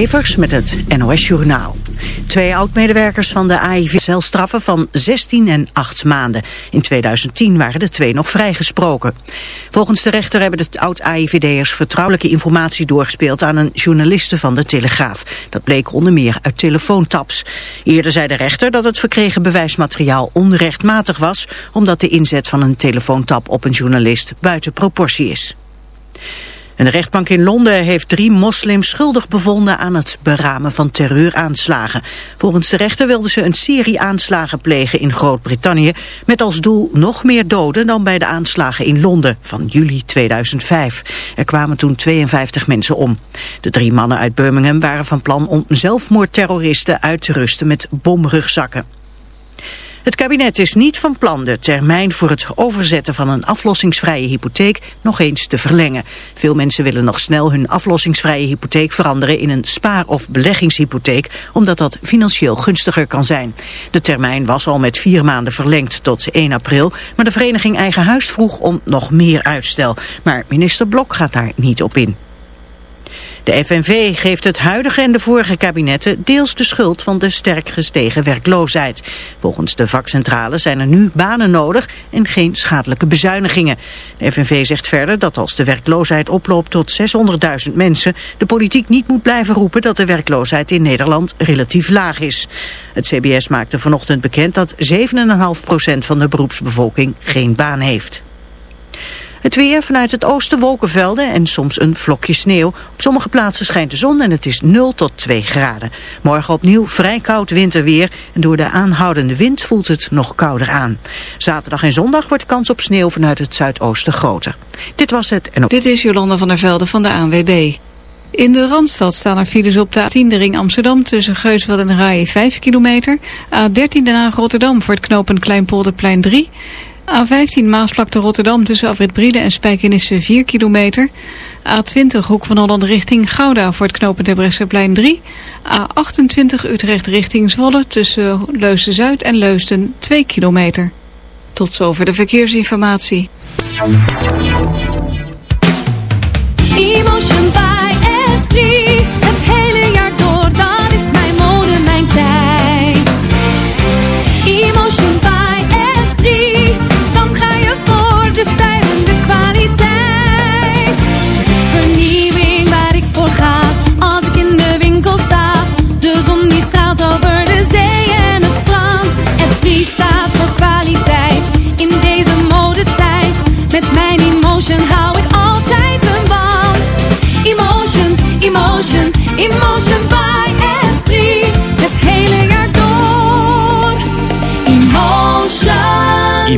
Evers met het NOS Journaal. Twee oud-medewerkers van de AIV celstraffen van 16 en 8 maanden. In 2010 waren de twee nog vrijgesproken. Volgens de rechter hebben de oud-AIVD'ers vertrouwelijke informatie doorgespeeld aan een journaliste van de Telegraaf. Dat bleek onder meer uit telefoontaps. Eerder zei de rechter dat het verkregen bewijsmateriaal onrechtmatig was... omdat de inzet van een telefoontap op een journalist buiten proportie is. Een rechtbank in Londen heeft drie moslims schuldig bevonden aan het beramen van terreuraanslagen. Volgens de rechter wilden ze een serie aanslagen plegen in Groot-Brittannië met als doel nog meer doden dan bij de aanslagen in Londen van juli 2005. Er kwamen toen 52 mensen om. De drie mannen uit Birmingham waren van plan om zelfmoordterroristen uit te rusten met bomrugzakken. Het kabinet is niet van plan de termijn voor het overzetten van een aflossingsvrije hypotheek nog eens te verlengen. Veel mensen willen nog snel hun aflossingsvrije hypotheek veranderen in een spaar- of beleggingshypotheek, omdat dat financieel gunstiger kan zijn. De termijn was al met vier maanden verlengd tot 1 april, maar de vereniging Eigen Huis vroeg om nog meer uitstel. Maar minister Blok gaat daar niet op in. De FNV geeft het huidige en de vorige kabinetten deels de schuld van de sterk gestegen werkloosheid. Volgens de vakcentrale zijn er nu banen nodig en geen schadelijke bezuinigingen. De FNV zegt verder dat als de werkloosheid oploopt tot 600.000 mensen, de politiek niet moet blijven roepen dat de werkloosheid in Nederland relatief laag is. Het CBS maakte vanochtend bekend dat 7,5% van de beroepsbevolking geen baan heeft. Het weer vanuit het oosten wolkenvelden en soms een vlokje sneeuw. Op sommige plaatsen schijnt de zon en het is 0 tot 2 graden. Morgen opnieuw vrij koud winterweer en door de aanhoudende wind voelt het nog kouder aan. Zaterdag en zondag wordt de kans op sneeuw vanuit het zuidoosten groter. Dit was het en. Dit is Jolanda van der Velde van de ANWB. In de Randstad staan er files op de A10 de ring Amsterdam tussen Geusveld en Raaien 5 kilometer. A13 Den Haag-Rotterdam voor het knooppunt Kleinpolderplein 3. A15 Maasvlakte Rotterdam tussen Afrit Brieden en Spijkenisse 4 kilometer. A20 Hoek van Holland richting Gouda voor het knooppunt Terbrechtseplein 3. A28 Utrecht richting Zwolle tussen Leusden-Zuid en Leusden 2 kilometer. Tot zover de verkeersinformatie.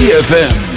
ZFM.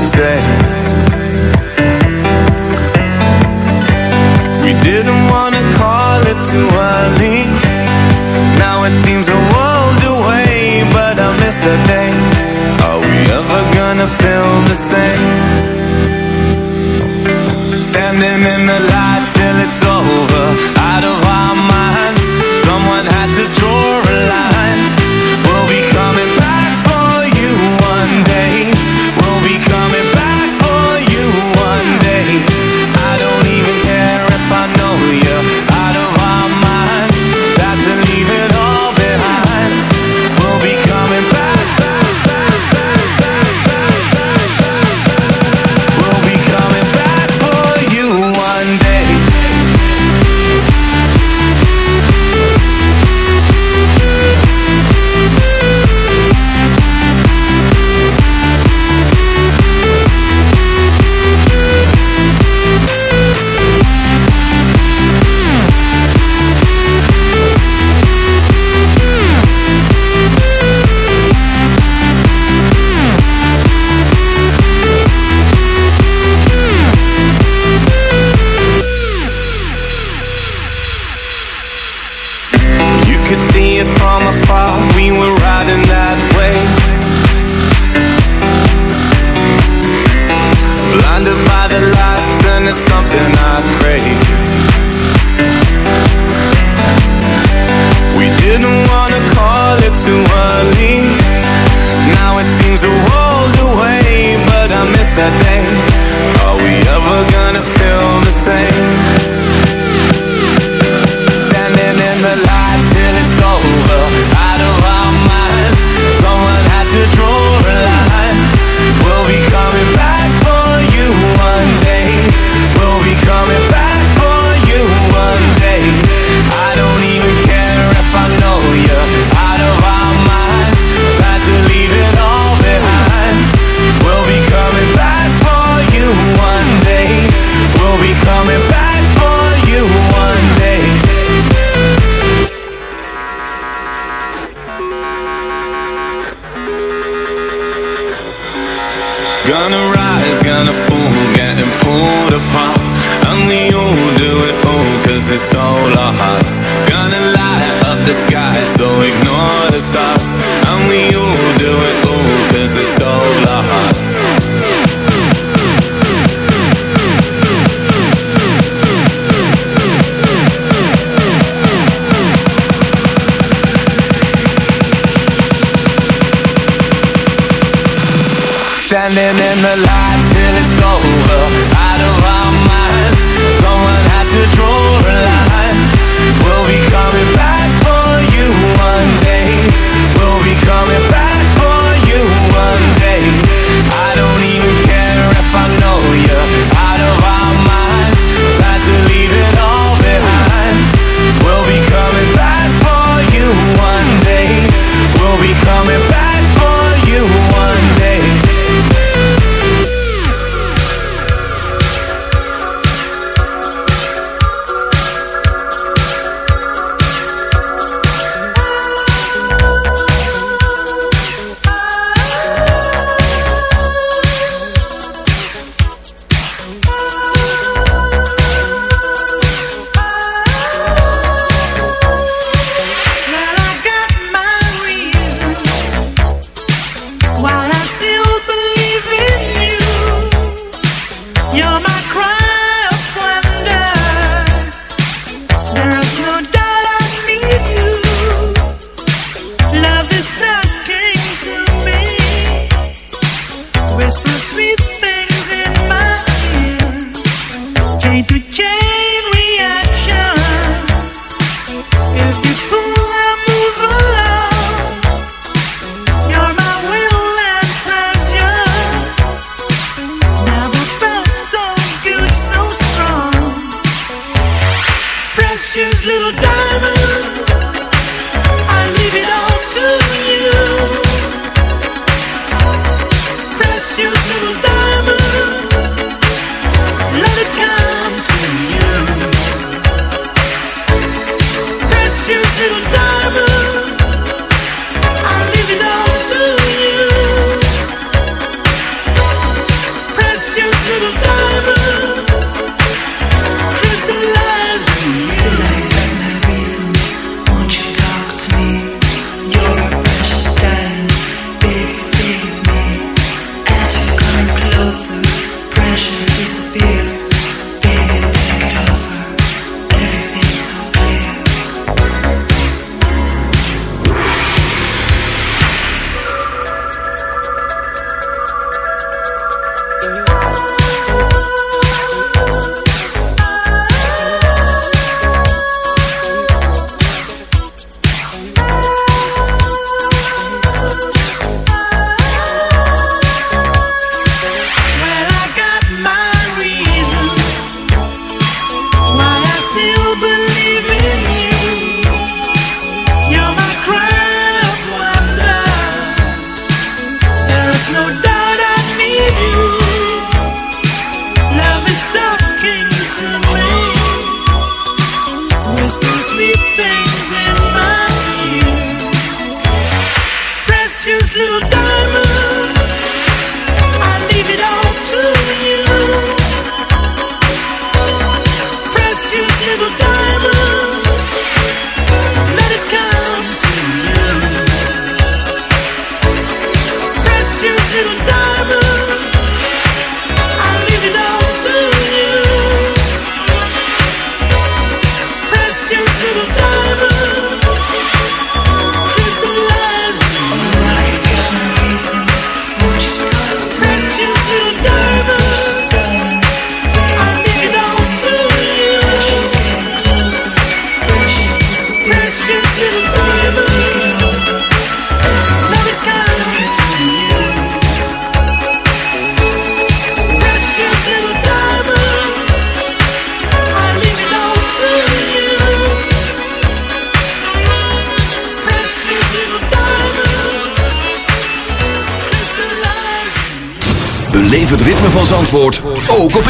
say.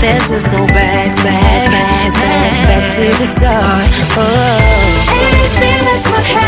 Let's just go back, back, back, back, back to the start. Oh. Anything that's not happening.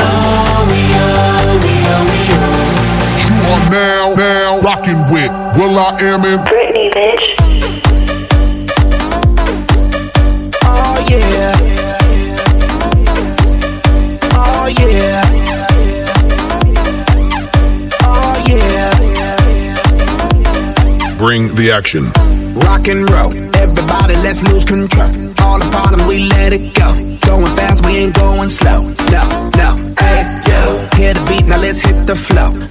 rocking with will.i.am in Britney, bitch. Oh yeah. Oh yeah. Oh yeah. Bring the action. Rock and roll. Everybody, let's lose control. All the problem, we let it go. Going fast, we ain't going slow. No, no. Hey, yo. Hear the beat, now let's hit the flow.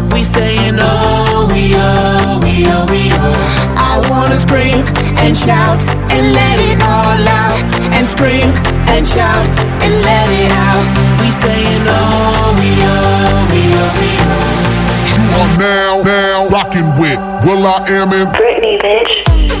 We saying oh, we oh, we oh, we oh. I wanna scream and shout and let it all out. And scream and shout and let it out. We saying oh, we oh, we oh, we oh. You are now, now rocking with will.i.am in Britney, bitch.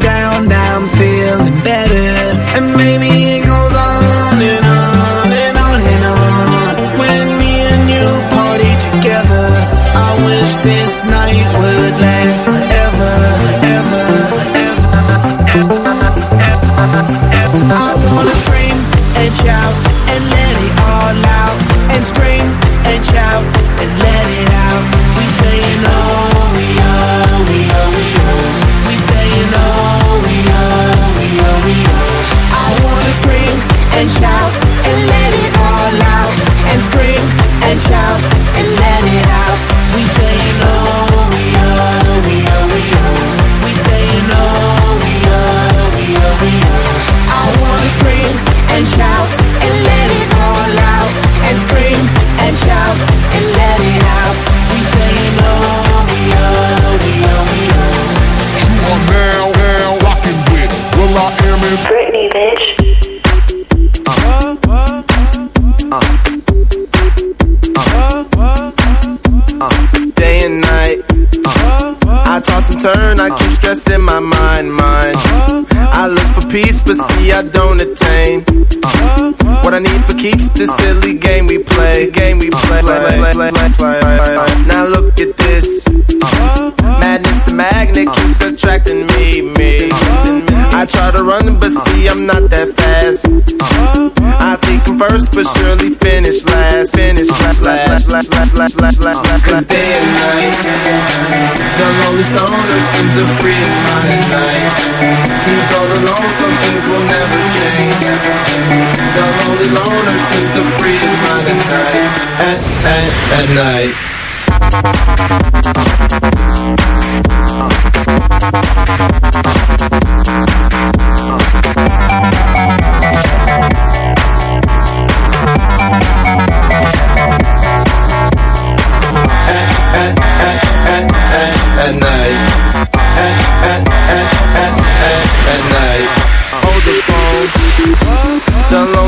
I don't attain. What I need for keeps this silly game we play, game we play. Now look at this. Madness, the magnet keeps attracting me, me. I try to run, but see I'm not that fast. I think I'm first, but surely finish last. Finish last, last, last, last, last, last, last, last. Cause day and night, the lonely stoner seems to free his mind at night. He's all alone, some things will never change. The lonely loner seems to free his mind night. At, at, at night. at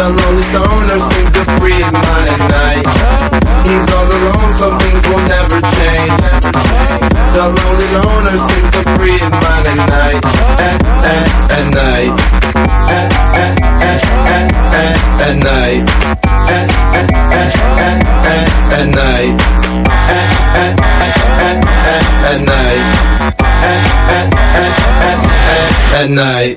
The lonely stoner seems to free his mind at night. He's all alone, some things will never change. The lonely loner seems to free his mind at night. At, at, at night. At, at, at, at, at, at night. At, at, at, at, at, at night. At, at, at, at, at, at night. At, at, at, at, at, at night.